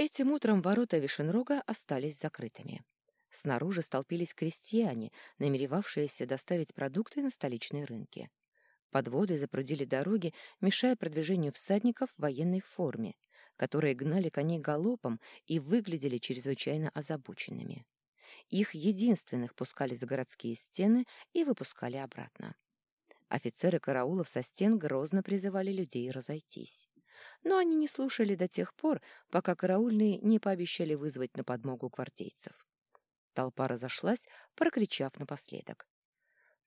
Этим утром ворота Вишенрога остались закрытыми. Снаружи столпились крестьяне, намеревавшиеся доставить продукты на столичные рынки. Подводы запрудили дороги, мешая продвижению всадников в военной форме, которые гнали коней галопом и выглядели чрезвычайно озабоченными. Их единственных пускали за городские стены и выпускали обратно. Офицеры караулов со стен грозно призывали людей разойтись. Но они не слушали до тех пор, пока караульные не пообещали вызвать на подмогу гвардейцев. Толпа разошлась, прокричав напоследок.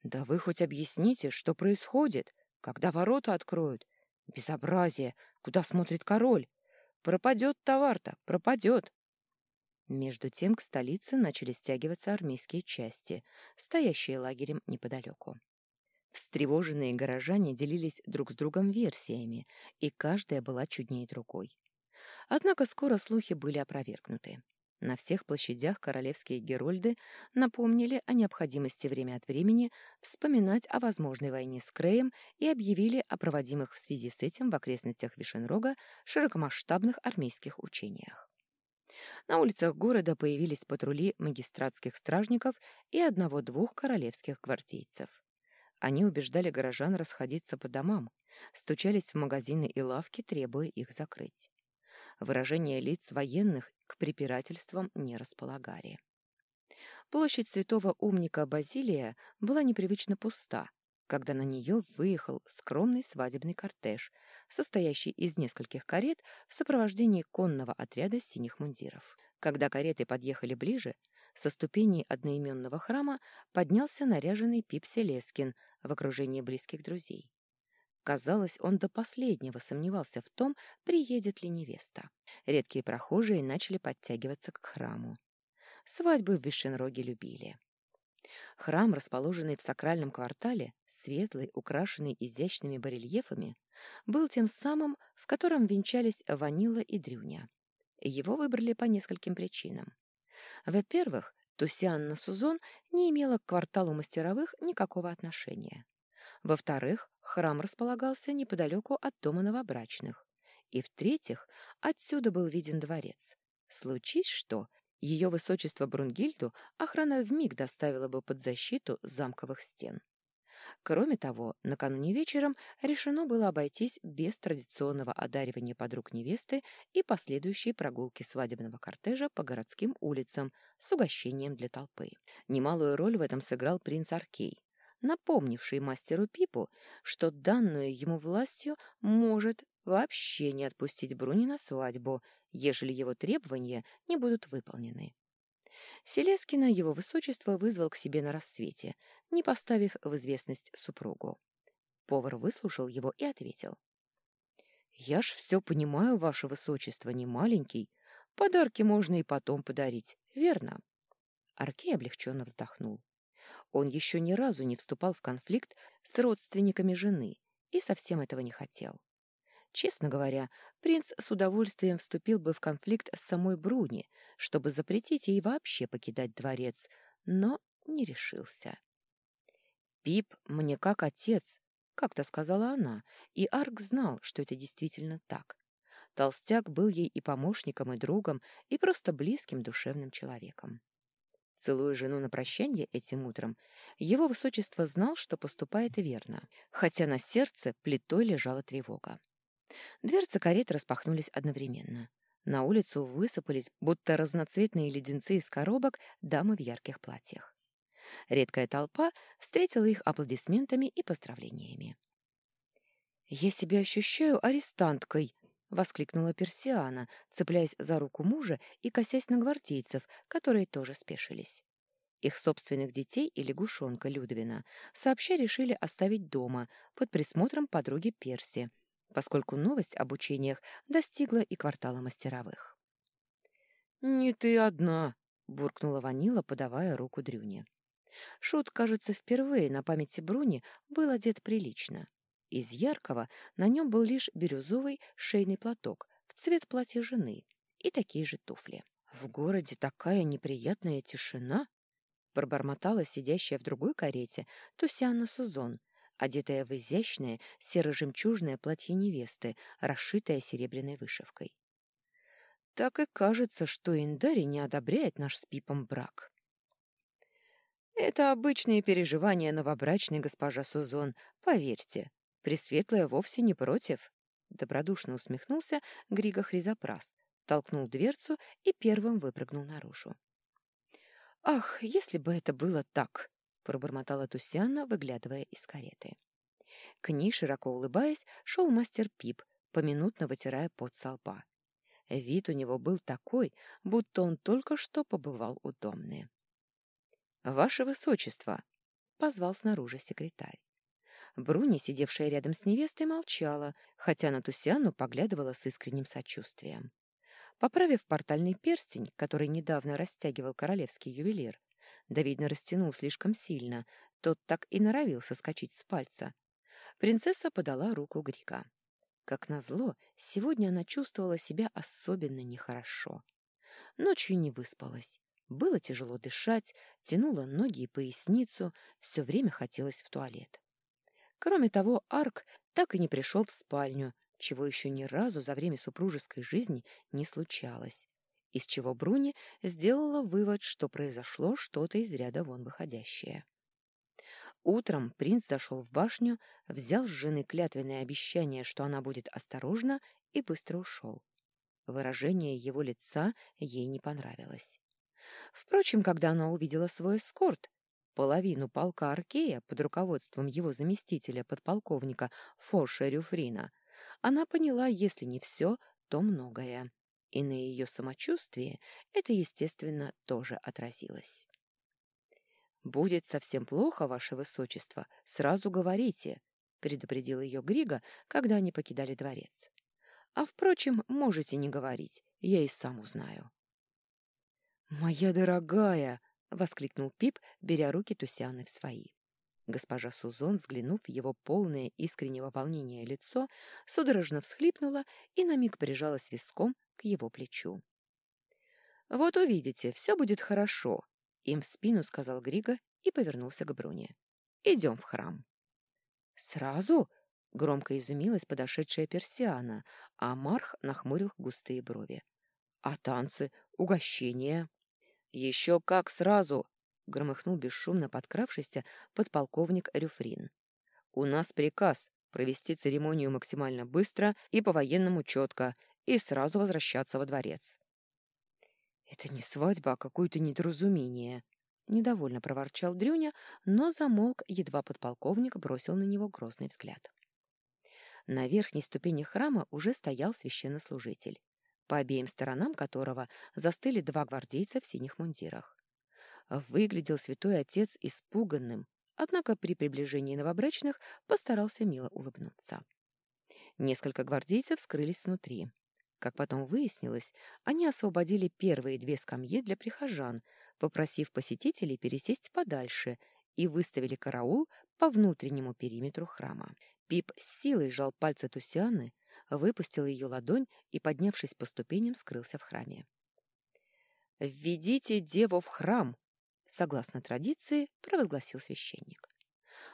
«Да вы хоть объясните, что происходит? Когда ворота откроют? Безобразие! Куда смотрит король? Пропадет товар-то, пропадет!» Между тем к столице начали стягиваться армейские части, стоящие лагерем неподалеку. Встревоженные горожане делились друг с другом версиями, и каждая была чуднее другой. Однако скоро слухи были опровергнуты. На всех площадях королевские герольды напомнили о необходимости время от времени вспоминать о возможной войне с Креем и объявили о проводимых в связи с этим в окрестностях Вишенрога широкомасштабных армейских учениях. На улицах города появились патрули магистратских стражников и одного-двух королевских гвардейцев. Они убеждали горожан расходиться по домам, стучались в магазины и лавки, требуя их закрыть. Выражения лиц военных к препирательствам не располагали. Площадь святого умника Базилия была непривычно пуста, когда на нее выехал скромный свадебный кортеж, состоящий из нескольких карет в сопровождении конного отряда синих мундиров. Когда кареты подъехали ближе, со ступеней одноименного храма поднялся наряженный Пип Селескин в окружении близких друзей. Казалось, он до последнего сомневался в том, приедет ли невеста. Редкие прохожие начали подтягиваться к храму. Свадьбы в Вишенроге любили. Храм, расположенный в сакральном квартале, светлый, украшенный изящными барельефами, был тем самым, в котором венчались Ванила и Дрюня. Его выбрали по нескольким причинам. Во-первых, Тусианна Сузон не имела к кварталу мастеровых никакого отношения. Во-вторых, храм располагался неподалеку от дома новобрачных. И в-третьих, отсюда был виден дворец. Случись что, ее высочество Брунгильду охрана вмиг доставила бы под защиту замковых стен. Кроме того, накануне вечером решено было обойтись без традиционного одаривания подруг невесты и последующей прогулки свадебного кортежа по городским улицам с угощением для толпы. Немалую роль в этом сыграл принц Аркей, напомнивший мастеру Пипу, что данную ему властью может вообще не отпустить Бруни на свадьбу, ежели его требования не будут выполнены. Селескина его высочество вызвал к себе на рассвете, не поставив в известность супругу. Повар выслушал его и ответил. «Я ж все понимаю, ваше высочество, не маленький. Подарки можно и потом подарить, верно?» Аркей облегченно вздохнул. Он еще ни разу не вступал в конфликт с родственниками жены и совсем этого не хотел. Честно говоря, принц с удовольствием вступил бы в конфликт с самой Бруни, чтобы запретить ей вообще покидать дворец, но не решился. «Пип мне как отец», — как-то сказала она, и Арк знал, что это действительно так. Толстяк был ей и помощником, и другом, и просто близким душевным человеком. Целуя жену на прощанье этим утром, его высочество знал, что поступает верно, хотя на сердце плитой лежала тревога. Дверцы карет распахнулись одновременно. На улицу высыпались, будто разноцветные леденцы из коробок, дамы в ярких платьях. Редкая толпа встретила их аплодисментами и поздравлениями. «Я себя ощущаю арестанткой!» — воскликнула Персиана, цепляясь за руку мужа и косясь на гвардейцев, которые тоже спешились. Их собственных детей и лягушонка Людвина сообща решили оставить дома под присмотром подруги Перси — поскольку новость об учениях достигла и квартала мастеровых. «Не ты одна!» — буркнула Ванила, подавая руку Дрюне. Шут, кажется, впервые на памяти Бруни был одет прилично. Из яркого на нем был лишь бирюзовый шейный платок в цвет платья жены и такие же туфли. «В городе такая неприятная тишина!» пробормотала сидящая в другой карете Тусяна Сузон, одетая в изящное серо-жемчужное платье невесты, расшитое серебряной вышивкой. Так и кажется, что Индари не одобряет наш с Пипом брак. Это обычные переживания новобрачной госпожа Сузон, поверьте. Пресветлая вовсе не против. Добродушно усмехнулся Григо Хризопрас, толкнул дверцу и первым выпрыгнул наружу. «Ах, если бы это было так!» — пробормотала Тусяна, выглядывая из кареты. К ней, широко улыбаясь, шел мастер Пип, поминутно вытирая пот со лба. Вид у него был такой, будто он только что побывал у Домны. «Ваше Высочество!» — позвал снаружи секретарь. Бруни, сидевшая рядом с невестой, молчала, хотя на Тусяну поглядывала с искренним сочувствием. Поправив портальный перстень, который недавно растягивал королевский ювелир, да, видно, растянул слишком сильно, тот так и норовил соскочить с пальца. Принцесса подала руку Грика. Как назло, сегодня она чувствовала себя особенно нехорошо. Ночью не выспалась. Было тяжело дышать, тянула ноги и поясницу, все время хотелось в туалет. Кроме того, Арк так и не пришел в спальню, чего еще ни разу за время супружеской жизни не случалось, из чего Бруни сделала вывод, что произошло что-то из ряда вон выходящее. Утром принц зашел в башню, взял с жены клятвенное обещание, что она будет осторожна, и быстро ушел. Выражение его лица ей не понравилось. Впрочем, когда она увидела свой эскорт, половину полка Аркея под руководством его заместителя подполковника Фоша Рюфрина, она поняла, если не все, то многое. И на ее самочувствии это, естественно, тоже отразилось. «Будет совсем плохо, ваше высочество, сразу говорите», — предупредил ее Грига, когда они покидали дворец. «А, впрочем, можете не говорить, я и сам узнаю». «Моя дорогая!» — воскликнул Пип, беря руки Тусяны в свои. Госпожа Сузон, взглянув в его полное искреннего волнения лицо, судорожно всхлипнула и на миг прижалась виском к его плечу. «Вот увидите, все будет хорошо», — им в спину сказал Григо и повернулся к Бруне. «Идем в храм». «Сразу?» — громко изумилась подошедшая персиана, а Марх нахмурил густые брови. «А танцы? Угощения?» «Еще как сразу!» — громыхнул бесшумно подкравшийся подполковник Рюфрин. «У нас приказ провести церемонию максимально быстро и по-военному четко, и сразу возвращаться во дворец». «Это не свадьба, а какое-то недоразумение», — недовольно проворчал Дрюня, но замолк, едва подполковник бросил на него грозный взгляд. На верхней ступени храма уже стоял священнослужитель по обеим сторонам которого застыли два гвардейца в синих мундирах. Выглядел святой отец испуганным, однако при приближении новобрачных постарался мило улыбнуться. Несколько гвардейцев скрылись внутри. Как потом выяснилось, они освободили первые две скамьи для прихожан, попросив посетителей пересесть подальше, и выставили караул по внутреннему периметру храма. Пип с силой сжал пальцы Тусианы, выпустил ее ладонь и, поднявшись по ступеням, скрылся в храме. «Введите деву в храм!» — согласно традиции провозгласил священник.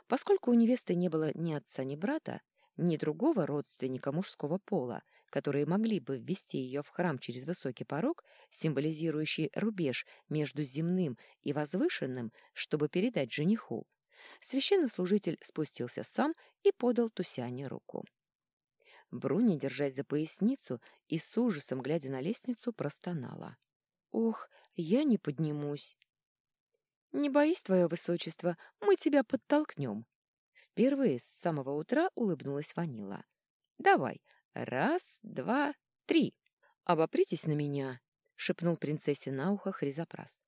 Поскольку у невесты не было ни отца, ни брата, ни другого родственника мужского пола, которые могли бы ввести ее в храм через высокий порог, символизирующий рубеж между земным и возвышенным, чтобы передать жениху, священнослужитель спустился сам и подал Тусяне руку. Бруни, держась за поясницу и с ужасом, глядя на лестницу, простонала. «Ох, я не поднимусь!» «Не боись, твое высочество, мы тебя подтолкнем!» Впервые с самого утра улыбнулась Ванила. «Давай, раз, два, три!» «Обопритесь на меня!» — шепнул принцессе на ухо Хризопрас.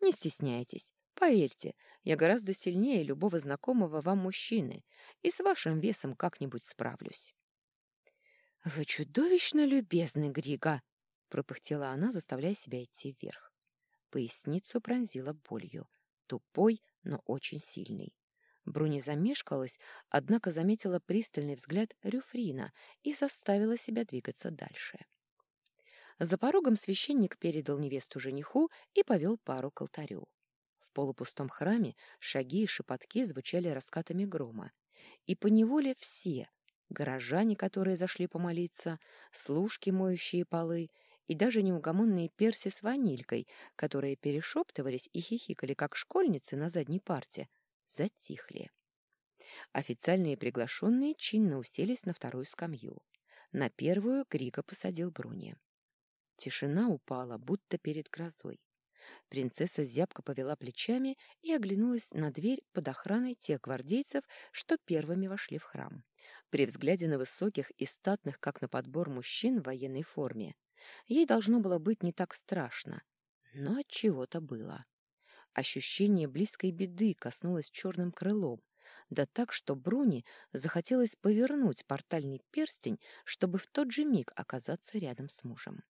«Не стесняйтесь. Поверьте, я гораздо сильнее любого знакомого вам мужчины и с вашим весом как-нибудь справлюсь». «Вы чудовищно любезны, Грига!» — пропыхтела она, заставляя себя идти вверх. Поясницу пронзила болью, тупой, но очень сильный. Бруни замешкалась, однако заметила пристальный взгляд Рюфрина и заставила себя двигаться дальше. За порогом священник передал невесту жениху и повел пару к алтарю. В полупустом храме шаги и шепотки звучали раскатами грома, и поневоле все, горожане, которые зашли помолиться, служки, моющие полы, и даже неугомонные Перси с Ванилькой, которые перешептывались и хихикали, как школьницы на задней парте, затихли. Официальные приглашенные чинно уселись на вторую скамью. На первую Григо посадил Бруни. Тишина упала, будто перед грозой. Принцесса зябко повела плечами и оглянулась на дверь под охраной тех гвардейцев, что первыми вошли в храм. При взгляде на высоких и статных, как на подбор мужчин в военной форме, ей должно было быть не так страшно, но от чего-то было. Ощущение близкой беды коснулось черным крылом, да так, что Бруни захотелось повернуть портальный перстень, чтобы в тот же миг оказаться рядом с мужем.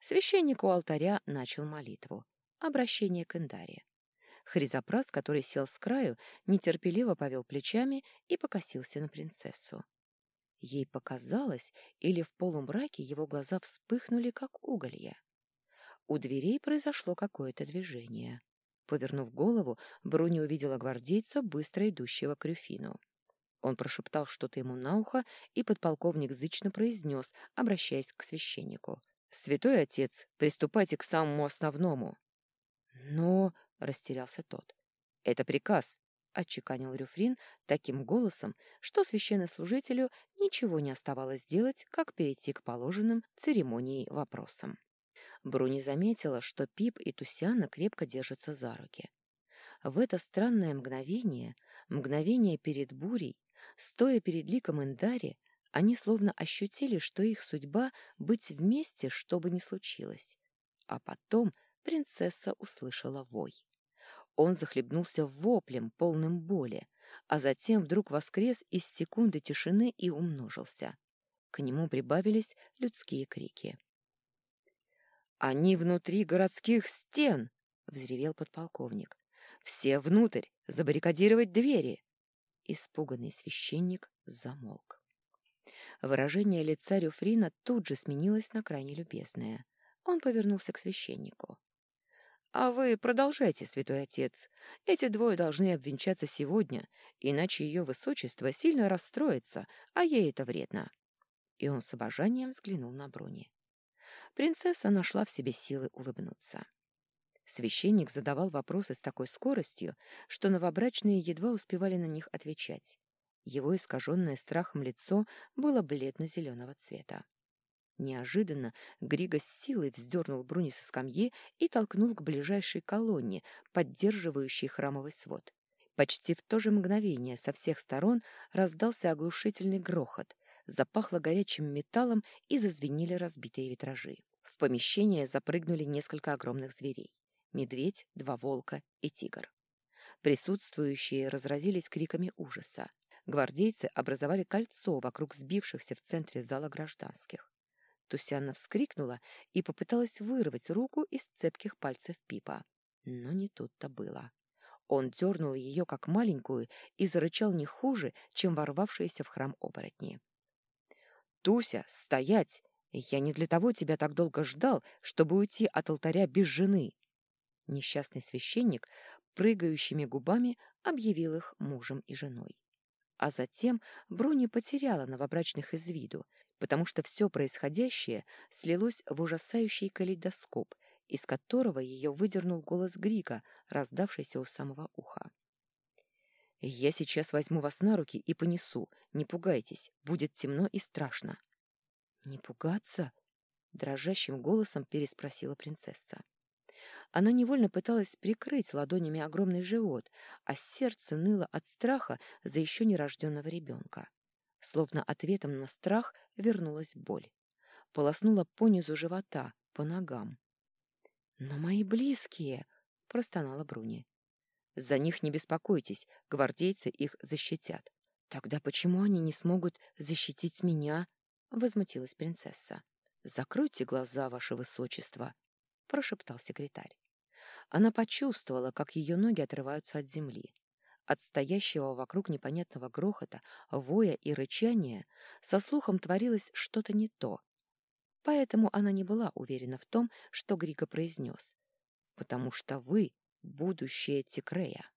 Священник у алтаря начал молитву, обращение к Индаре. Хризопрас, который сел с краю, нетерпеливо повел плечами и покосился на принцессу. Ей показалось, или в полумраке его глаза вспыхнули, как уголья. У дверей произошло какое-то движение. Повернув голову, Бруни увидела гвардейца, быстро идущего к Рюфину. Он прошептал что-то ему на ухо, и подполковник зычно произнес, обращаясь к священнику. «Святой отец, приступайте к самому основному». «Но...» — растерялся тот. «Это приказ», — отчеканил Рюфрин таким голосом, что священнослужителю ничего не оставалось делать, как перейти к положенным церемонии вопросам. Бруни заметила, что Пип и Тусяна крепко держатся за руки. В это странное мгновение, мгновение перед бурей, стоя перед ликом Индари, они словно ощутили, что их судьба — быть вместе, что бы ни случилось. А потом принцесса услышала вой. Он захлебнулся воплем, полным боли, а затем вдруг воскрес из секунды тишины и умножился. К нему прибавились людские крики. «Они внутри городских стен!» — взревел подполковник. «Все внутрь! Забаррикадировать двери!» Испуганный священник замолк. Выражение лица Рюфрина тут же сменилось на крайне любезное. Он повернулся к священнику. «А вы продолжайте, святой отец. Эти двое должны обвенчаться сегодня, иначе ее высочество сильно расстроится, а ей это вредно». И он с обожанием взглянул на Бруни принцесса нашла в себе силы улыбнуться. Священник задавал вопросы с такой скоростью, что новобрачные едва успевали на них отвечать. Его искаженное страхом лицо было бледно-зеленого цвета. Неожиданно Григо с силой вздернул Бруни со скамьи и толкнул к ближайшей колонне, поддерживающей храмовый свод. Почти в то же мгновение со всех сторон раздался оглушительный грохот, запахло горячим металлом и зазвенели разбитые витражи. В помещение запрыгнули несколько огромных зверей. Медведь, два волка и тигр. Присутствующие разразились криками ужаса. Гвардейцы образовали кольцо вокруг сбившихся в центре зала гражданских. Тусяна вскрикнула и попыталась вырвать руку из цепких пальцев Пипа. Но не тут-то было. Он дернул ее как маленькую и зарычал не хуже, чем ворвавшиеся в храм оборотни. «Туся, стоять! Я не для того тебя так долго ждал, чтобы уйти от алтаря без жены!» Несчастный священник прыгающими губами объявил их мужем и женой. А затем Бруни потеряла новобрачных из виду, потому что все происходящее слилось в ужасающий калейдоскоп, из которого ее выдернул голос Грика, раздавшийся у самого уха. «Я сейчас возьму вас на руки и понесу. Не пугайтесь, будет темно и страшно». «Не пугаться?» — дрожащим голосом переспросила принцесса. Она невольно пыталась прикрыть ладонями огромный живот, а сердце ныло от страха за еще нерожденного ребенка. Словно ответом на страх вернулась боль. Полоснула по низу живота, по ногам. «Но мои близкие!» — простонала Бруни. За них не беспокойтесь, гвардейцы их защитят. Тогда почему они не смогут защитить меня? Возмутилась принцесса. Закройте глаза, ваше высочество, прошептал секретарь. Она почувствовала, как ее ноги отрываются от земли. От стоящего вокруг непонятного грохота, воя и рычания со слухом творилось что-то не то. Поэтому она не была уверена в том, что Григо произнес. «Потому что вы будущее Тикрея.